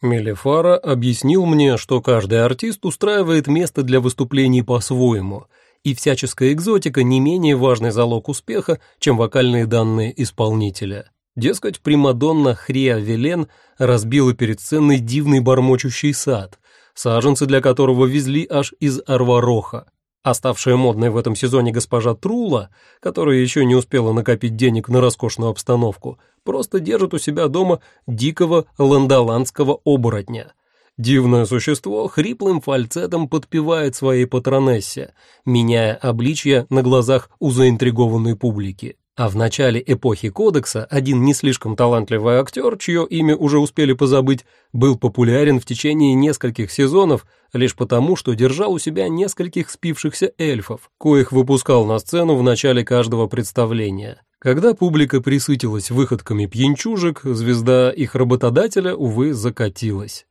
Мелифара объяснил мне, что каждый артист устраивает место для выступлений по-своему, и всяческая экзотика не менее важный залог успеха, чем вокальные данные исполнителя. Дескать, Примадонна Хриа Велен разбила перед сценой дивный бормочущий сад, саженцы для которого везли аж из Арвароха. Оставшая модной в этом сезоне госпожа Трула, которая еще не успела накопить денег на роскошную обстановку, просто держит у себя дома дикого ландоландского оборотня. Дивное существо хриплым фальцетом подпевает своей патронессе, меняя обличье на глазах у заинтригованной публики. А в начале эпохи Кодекса один не слишком талантливый актер, чье имя уже успели позабыть, был популярен в течение нескольких сезонов лишь потому, что держал у себя нескольких спившихся эльфов, коих выпускал на сцену в начале каждого представления. Когда публика присытилась выходками пьянчужек, звезда их работодателя, увы, закатилась.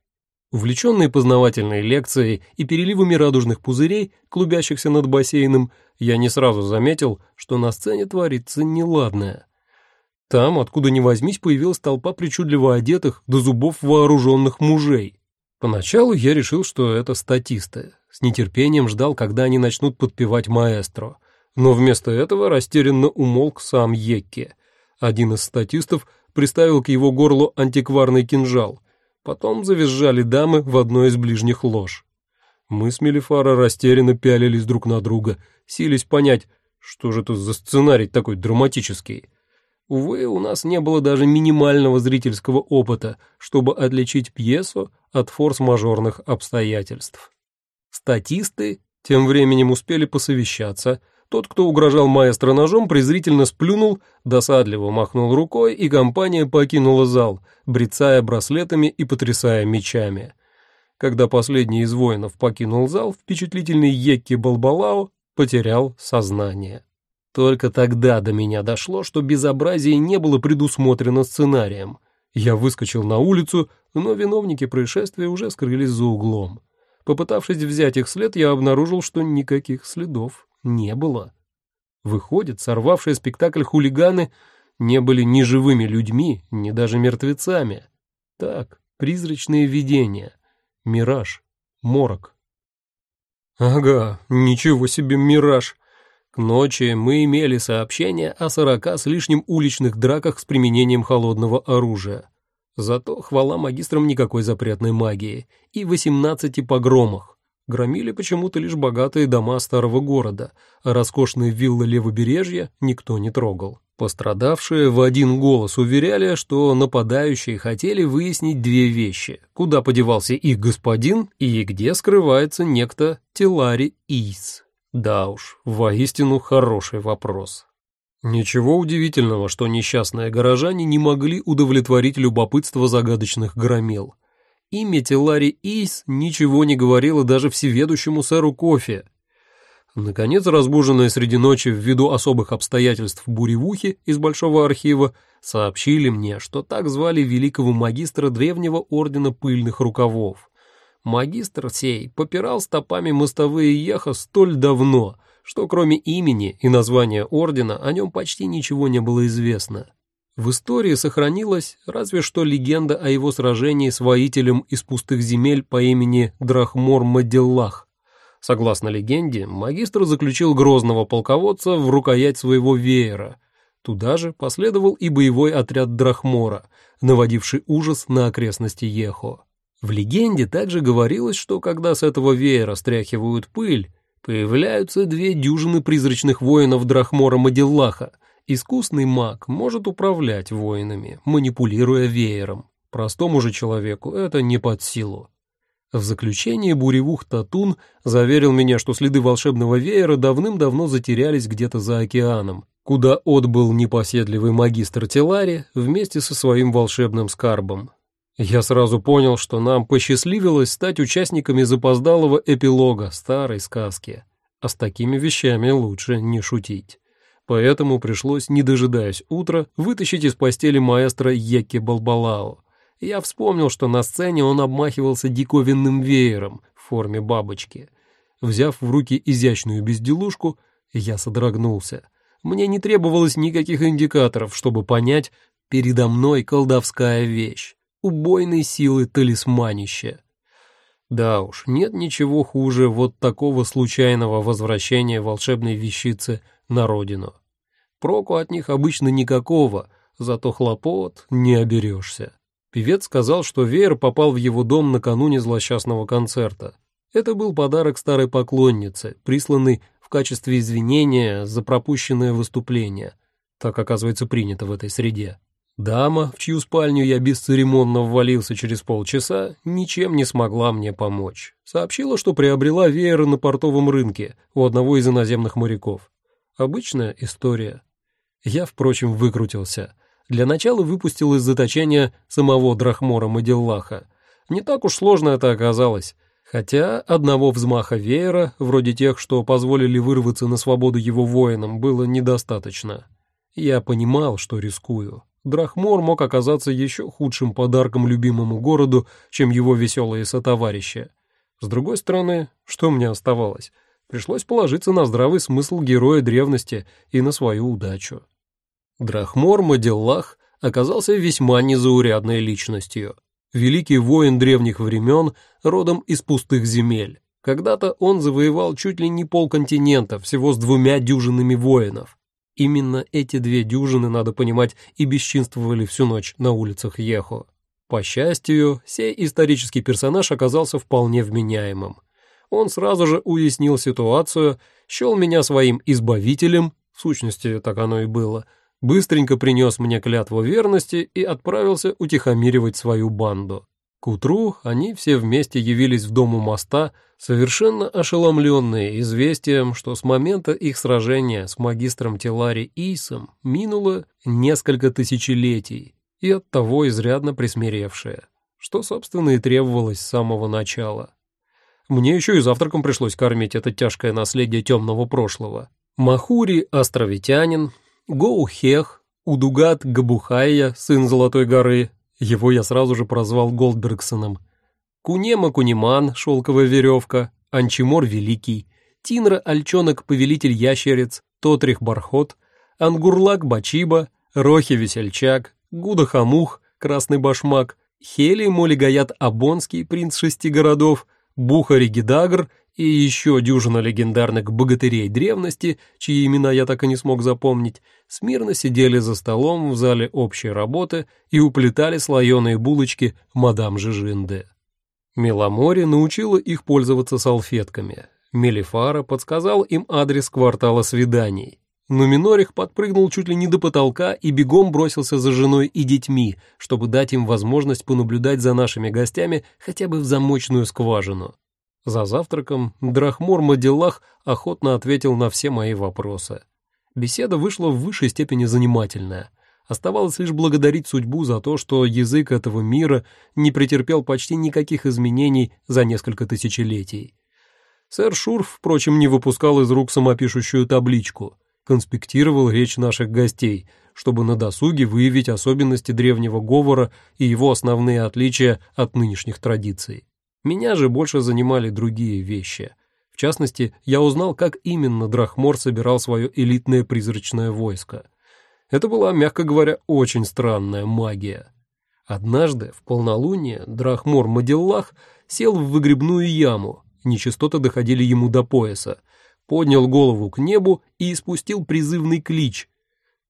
Увлеченный познавательной лекцией и переливами радужных пузырей, клубящихся над бассейном, я не сразу заметил, что на сцене творится неладное. Там, откуда ни возьмись, появилась толпа причудливо одетых до зубов вооруженных мужей. Поначалу я решил, что это статисты. С нетерпением ждал, когда они начнут подпевать маэстро. Но вместо этого растерянно умолк сам Екке. Один из статистов приставил к его горлу антикварный кинжал — Потом завизжали дамы в одной из ближних лож. Мы с Мелифара растерянно пялились друг на друга, сились понять, что же тут за сценарий такой драматический. Увы, у нас не было даже минимального зрительского опыта, чтобы отличить пьесу от форс-мажорных обстоятельств. Статисты тем временем успели посовещаться — тот, кто угрожал маэстро ножом, презрительно сплюнул, досадливо махнул рукой, и компания покинула зал, брецая браслетами и потрясая мечами. Когда последний из воинов покинул зал, впечатлительный Екки Балбалао потерял сознание. Только тогда до меня дошло, что безобразие не было предусмотрено сценарием. Я выскочил на улицу, но виновники происшествия уже скрылись за углом. Попытавшись взять их след, я обнаружил, что никаких следов не было. Выходит, сорвавшие спектакль хулиганы не были ни живыми людьми, ни даже мертвецами. Так, призрачные видения, мираж, морок. Ага, ничего себе мираж. К ночи мы имели сообщение о сорока с лишним уличных драках с применением холодного оружия. Зато хвала магистрам никакой запретной магии и восемнадцати погромах. Громили почему-то лишь богатые дома старого города, а роскошные виллы левобережья никто не трогал. Пострадавшие в один голос уверяли, что нападающие хотели выяснить две вещи. Куда подевался их господин и где скрывается некто Телари Ис. Да уж, воистину хороший вопрос. Ничего удивительного, что несчастные горожане не могли удовлетворить любопытство загадочных громил. Имя Телари Ис ничего не говорило даже всеведущему сэру Кофе. Наконец, разбуженные среди ночи ввиду особых обстоятельств буревухи из Большого архива, сообщили мне, что так звали великого магистра древнего ордена пыльных рукавов. Магистр сей попирал стопами мостовые еха столь давно, что кроме имени и названия ордена о нем почти ничего не было известно. В истории сохранилась разве что легенда о его сражении с воителем из пустых земель по имени Драхмор Маделлах. Согласно легенде, магистр заключил грозного полководца в рукоять своего веера. Туда же последовал и боевой отряд Драхмора, наводивший ужас на окрестности Ехо. В легенде также говорилось, что когда с этого веера стряхивают пыль, появляются две дюжины призрачных воинов Драхмора Маделлаха — Искусный маг может управлять воинами, манипулируя веером. Простому же человеку это не под силу. В заключение буревух Татун заверил меня, что следы волшебного веера давным-давно затерялись где-то за океаном, куда отбыл непоседливый магистр Телари вместе со своим волшебным скарбом. Я сразу понял, что нам посчастливилось стать участниками запоздалого эпилога старой сказки, а с такими вещами лучше не шутить поэтому пришлось, не дожидаясь утра, вытащить из постели маэстро Екки Балбалао. Я вспомнил, что на сцене он обмахивался диковинным веером в форме бабочки. Взяв в руки изящную безделушку, я содрогнулся. Мне не требовалось никаких индикаторов, чтобы понять, передо мной колдовская вещь. убойной силы талисманище. Да уж, нет ничего хуже вот такого случайного возвращения волшебной вещицы на родину. Проку от них обычно никакого, зато хлопот не оберешься. Певец сказал, что веер попал в его дом накануне злосчастного концерта. Это был подарок старой поклоннице, присланный в качестве извинения за пропущенное выступление. Так, оказывается, принято в этой среде. Дама, в чью спальню я бесцеремонно ввалился через полчаса, ничем не смогла мне помочь. Сообщила, что приобрела веер на портовом рынке у одного из иноземных моряков. Обычная история. Я, впрочем, выкрутился. Для начала выпустил из заточения самого Драхмора Мадиллаха. Не так уж сложно это оказалось. Хотя одного взмаха веера, вроде тех, что позволили вырваться на свободу его воинам, было недостаточно. Я понимал, что рискую. Драхмор мог оказаться еще худшим подарком любимому городу, чем его веселые сотоварищи. С другой стороны, что мне оставалось? Пришлось положиться на здравый смысл героя древности и на свою удачу. Драхмор Мадиллах оказался весьма незаурядной личностью. Великий воин древних времен, родом из пустых земель. Когда-то он завоевал чуть ли не полконтинента, всего с двумя дюжинами воинов. Именно эти две дюжины, надо понимать, и бесчинствовали всю ночь на улицах Ехо. По счастью, сей исторический персонаж оказался вполне вменяемым. Он сразу же уяснил ситуацию, счел меня своим избавителем, в сущности, так оно и было – быстренько принес мне клятву верности и отправился утихомиривать свою банду. К утру они все вместе явились в дом у моста, совершенно ошеломленные известием, что с момента их сражения с магистром Телари Исом минуло несколько тысячелетий, и оттого изрядно присмиревшие, что, собственно, и требовалось с самого начала. Мне еще и завтраком пришлось кормить это тяжкое наследие темного прошлого. Махури – островитянин, Гоухех, Удугат Габухайя, сын Золотой горы, его я сразу же прозвал Голдбергсоном, Кунема Куниман, шелковая веревка, Анчимор Великий, Тинра Альчонок Повелитель Ящериц, Тотрих Бархот, Ангурлак Бачиба, Рохи Весельчак, Гуда Хамух, Красный Башмак, Хели Молигаят Абонский, принц шести городов, Бухари Гидагр и еще дюжина легендарных богатырей древности, чьи имена я так и не смог запомнить, смирно сидели за столом в зале общей работы и уплетали слоеные булочки мадам Жижинде. Меломори научила их пользоваться салфетками. Мелифара подсказал им адрес квартала свиданий. Но Минорих подпрыгнул чуть ли не до потолка и бегом бросился за женой и детьми, чтобы дать им возможность понаблюдать за нашими гостями хотя бы в замочную скважину. За завтраком Драхмор Мадиллах охотно ответил на все мои вопросы. Беседа вышла в высшей степени занимательная. Оставалось лишь благодарить судьбу за то, что язык этого мира не претерпел почти никаких изменений за несколько тысячелетий. Сэр Шурф, впрочем, не выпускал из рук самопишущую табличку, конспектировал речь наших гостей, чтобы на досуге выявить особенности древнего говора и его основные отличия от нынешних традиций. Меня же больше занимали другие вещи. В частности, я узнал, как именно Драхмор собирал свое элитное призрачное войско. Это была, мягко говоря, очень странная магия. Однажды, в полнолуние, Драхмор Мадиллах сел в выгребную яму, нечистоты доходили ему до пояса, поднял голову к небу и испустил призывный клич.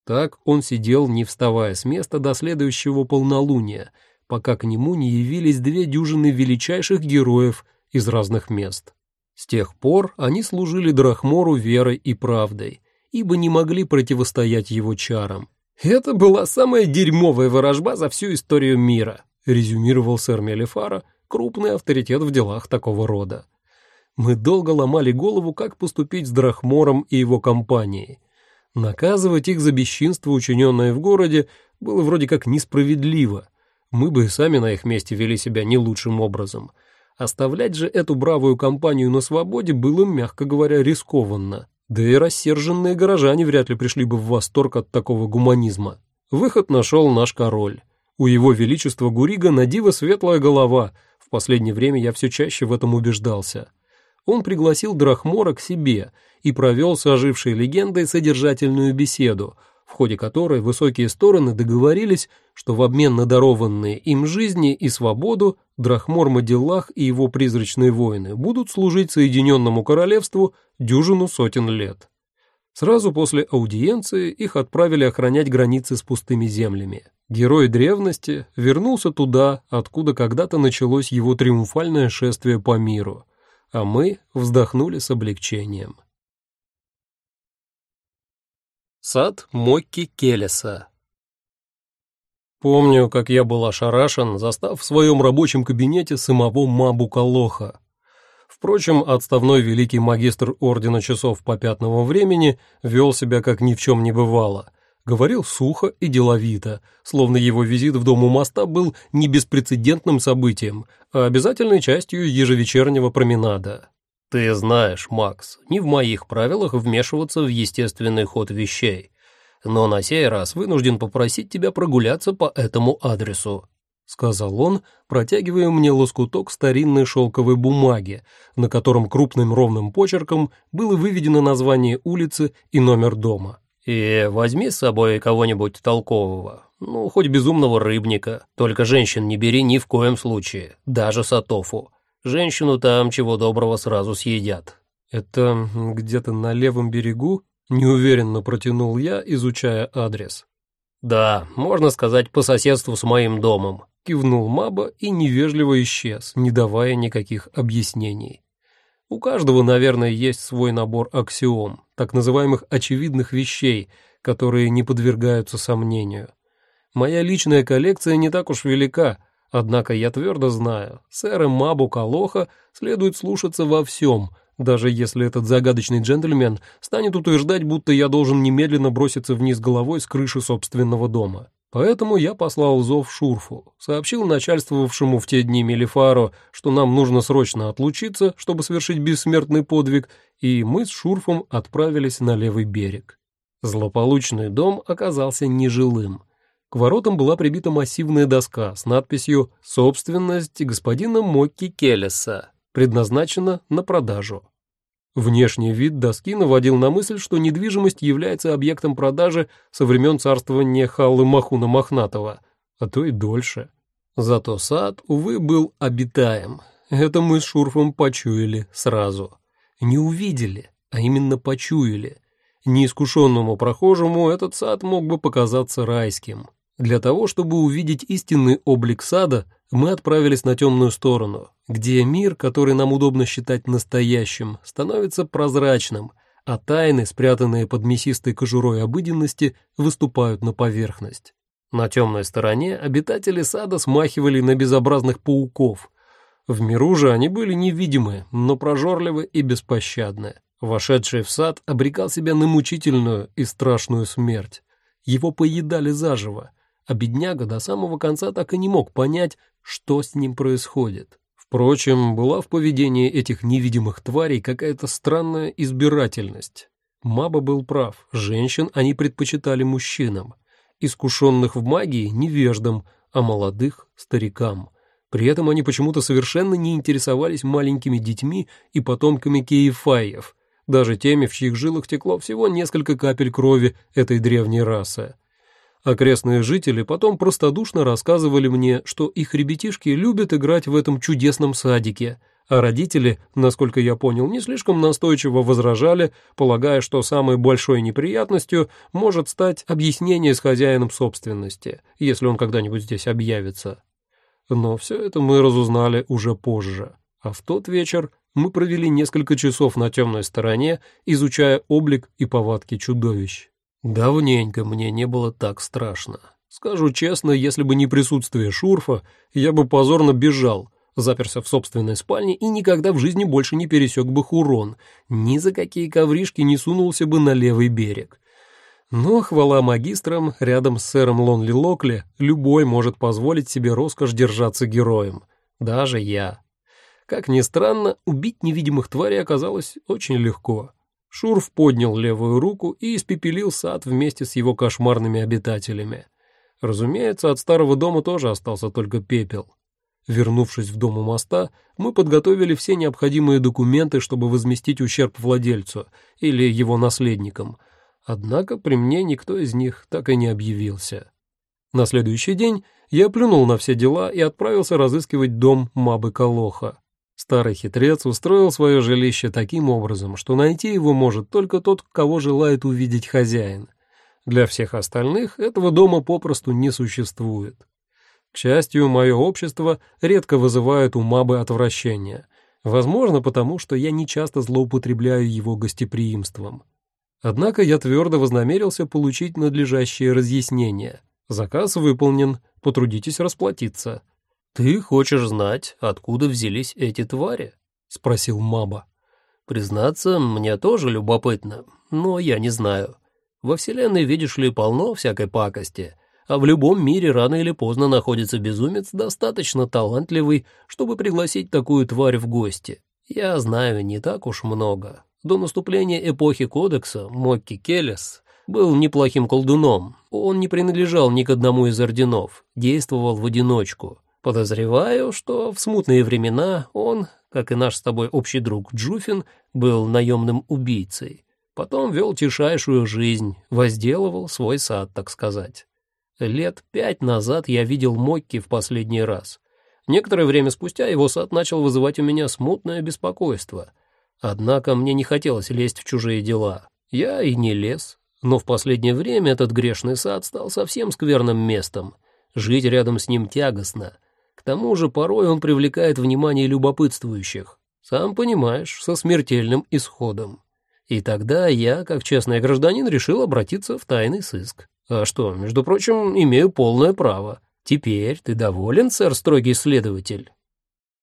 Так он сидел, не вставая с места до следующего полнолуния, пока к нему не явились две дюжины величайших героев из разных мест. С тех пор они служили Драхмору верой и правдой, ибо не могли противостоять его чарам. «Это была самая дерьмовая ворожба за всю историю мира», резюмировал сэр Мелифара, крупный авторитет в делах такого рода. Мы долго ломали голову, как поступить с Драхмором и его компанией. Наказывать их за бесчинство, учиненное в городе, было вроде как несправедливо — мы бы и сами на их месте вели себя не лучшим образом. Оставлять же эту бравую компанию на свободе было, мягко говоря, рискованно. Да и рассерженные горожане вряд ли пришли бы в восторг от такого гуманизма. Выход нашел наш король. У его величества Гурига на диво светлая голова. В последнее время я все чаще в этом убеждался. Он пригласил Драхмора к себе и провел с ожившей легендой содержательную беседу, в ходе которой высокие стороны договорились, что в обмен на дарованные им жизни и свободу Драхмор Мадиллах и его призрачные воины будут служить Соединенному Королевству дюжину сотен лет. Сразу после аудиенции их отправили охранять границы с пустыми землями. Герой древности вернулся туда, откуда когда-то началось его триумфальное шествие по миру, а мы вздохнули с облегчением. Сад Мокки Келеса Помню, как я был ошарашен, застав в своем рабочем кабинете самого Мабу Калоха. Впрочем, отставной великий магистр Ордена Часов Попятного Времени вел себя как ни в чем не бывало. Говорил сухо и деловито, словно его визит в Дом у моста был не беспрецедентным событием, а обязательной частью ежевечернего променада. «Ты знаешь, Макс, не в моих правилах вмешиваться в естественный ход вещей, но на сей раз вынужден попросить тебя прогуляться по этому адресу. — сказал он, протягивая мне лоскуток старинной шелковой бумаги, на котором крупным ровным почерком было выведено название улицы и номер дома. «И возьми с собой кого-нибудь толкового, ну, хоть безумного рыбника, только женщин не бери ни в коем случае, даже Сатофу. Женщину там чего доброго сразу съедят». «Это где-то на левом берегу?» — неуверенно протянул я, изучая адрес. «Да, можно сказать, по соседству с моим домом», кивнул Маба и невежливо исчез, не давая никаких объяснений. У каждого, наверное, есть свой набор аксиом, так называемых очевидных вещей, которые не подвергаются сомнению. Моя личная коллекция не так уж велика, однако я твердо знаю, сэра Мабу Калоха следует слушаться во всем, даже если этот загадочный джентльмен станет утверждать, будто я должен немедленно броситься вниз головой с крыши собственного дома. Поэтому я послал зов Шурфу, сообщил начальствовавшему в те дни Мелифару, что нам нужно срочно отлучиться, чтобы совершить бессмертный подвиг, и мы с Шурфом отправились на левый берег. Злополучный дом оказался нежилым. К воротам была прибита массивная доска с надписью «Собственность господина Мокки Келеса, предназначена на продажу». Внешний вид доски наводил на мысль, что недвижимость является объектом продажи со времен царствования Халлы Махуна Мохнатого, а то и дольше. Зато сад, увы, был обитаем. Это мы с Шурфом почуяли сразу. Не увидели, а именно почуяли. Неискушенному прохожему этот сад мог бы показаться райским. Для того, чтобы увидеть истинный облик сада, мы отправились на темную сторону, где мир, который нам удобно считать настоящим, становится прозрачным, а тайны, спрятанные под мясистой кожурой обыденности, выступают на поверхность. На темной стороне обитатели сада смахивали на безобразных пауков. В миру же они были невидимы, но прожорливы и беспощадны. Вошедший в сад обрекал себя на мучительную и страшную смерть. Его поедали заживо, а бедняга до самого конца так и не мог понять, что с ним происходит. Впрочем, была в поведении этих невидимых тварей какая-то странная избирательность. Маба был прав, женщин они предпочитали мужчинам, искушенных в магии – невеждам, а молодых – старикам. При этом они почему-то совершенно не интересовались маленькими детьми и потомками Киефаев, даже теми, в чьих жилах текло всего несколько капель крови этой древней расы. Окрестные жители потом простодушно рассказывали мне, что их ребятишки любят играть в этом чудесном садике, а родители, насколько я понял, не слишком настойчиво возражали, полагая, что самой большой неприятностью может стать объяснение с хозяином собственности, если он когда-нибудь здесь объявится. Но все это мы разузнали уже позже, а в тот вечер мы провели несколько часов на темной стороне, изучая облик и повадки чудовищ. Давненько мне не было так страшно. Скажу честно, если бы не присутствие Шурфа, я бы позорно бежал, заперся в собственной спальне и никогда в жизни больше не пересек бы Хурон, ни за какие ковришки не сунулся бы на левый берег. Но, хвала магистрам, рядом с сэром Лонли Локли любой может позволить себе роскошь держаться героем. Даже я. Как ни странно, убить невидимых тварей оказалось очень легко. Шурф поднял левую руку и испепелил сад вместе с его кошмарными обитателями. Разумеется, от старого дома тоже остался только пепел. Вернувшись в дом у моста, мы подготовили все необходимые документы, чтобы возместить ущерб владельцу или его наследникам, Однако при мне никто из них так и не объявился. На следующий день я плюнул на все дела и отправился разыскивать дом Мабы Колоха. Старый хитрец устроил свое жилище таким образом, что найти его может только тот, кого желает увидеть хозяин. Для всех остальных этого дома попросту не существует. К счастью, мое общество редко вызывает у Мабы отвращение. Возможно, потому что я не часто злоупотребляю его гостеприимством. Однако я твердо вознамерился получить надлежащее разъяснение. Заказ выполнен, потрудитесь расплатиться. «Ты хочешь знать, откуда взялись эти твари?» — спросил Маба. «Признаться, мне тоже любопытно, но я не знаю. Во Вселенной, видишь ли, полно всякой пакости, а в любом мире рано или поздно находится безумец, достаточно талантливый, чтобы пригласить такую тварь в гости. Я знаю не так уж много. До наступления эпохи Кодекса Мокки Келлес был неплохим колдуном. Он не принадлежал ни к одному из орденов, действовал в одиночку. Подозреваю, что в смутные времена он, как и наш с тобой общий друг Джуфин, был наемным убийцей. Потом вел тишайшую жизнь, возделывал свой сад, так сказать. Лет пять назад я видел Мокки в последний раз. Некоторое время спустя его сад начал вызывать у меня смутное беспокойство. Однако мне не хотелось лезть в чужие дела. Я и не лез. Но в последнее время этот грешный сад стал совсем скверным местом. Жить рядом с ним тягостно. К тому же порой он привлекает внимание любопытствующих. Сам понимаешь, со смертельным исходом. И тогда я, как честный гражданин, решил обратиться в тайный сыск. А что, между прочим, имею полное право. Теперь ты доволен, сэр строгий следователь?»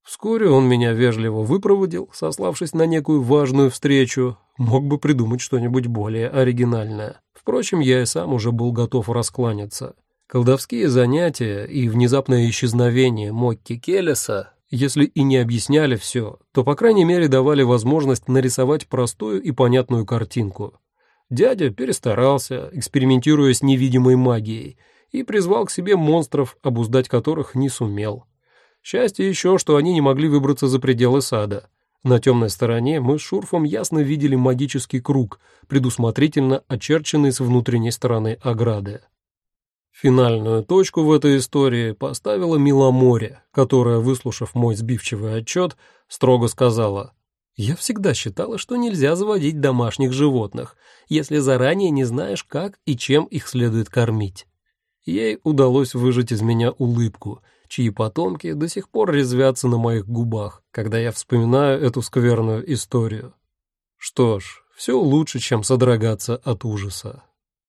Вскоре он меня вежливо выпроводил, сославшись на некую важную встречу. Мог бы придумать что-нибудь более оригинальное. Впрочем, я и сам уже был готов раскланяться. Колдовские занятия и внезапное исчезновение Мокки Келеса если и не объясняли все, то, по крайней мере, давали возможность нарисовать простую и понятную картинку. Дядя перестарался, экспериментируя с невидимой магией, и призвал к себе монстров, обуздать которых не сумел. Счастье еще, что они не могли выбраться за пределы сада. На темной стороне мы с Шурфом ясно видели магический круг, предусмотрительно очерченный с внутренней стороны ограды. Финальную точку в этой истории поставила Миломоре, которая, выслушав мой сбивчивый отчет, строго сказала, «Я всегда считала, что нельзя заводить домашних животных, если заранее не знаешь, как и чем их следует кормить». Ей удалось выжать из меня улыбку, чьи потомки до сих пор резвятся на моих губах, когда я вспоминаю эту скверную историю. Что ж, все лучше, чем содрогаться от ужаса.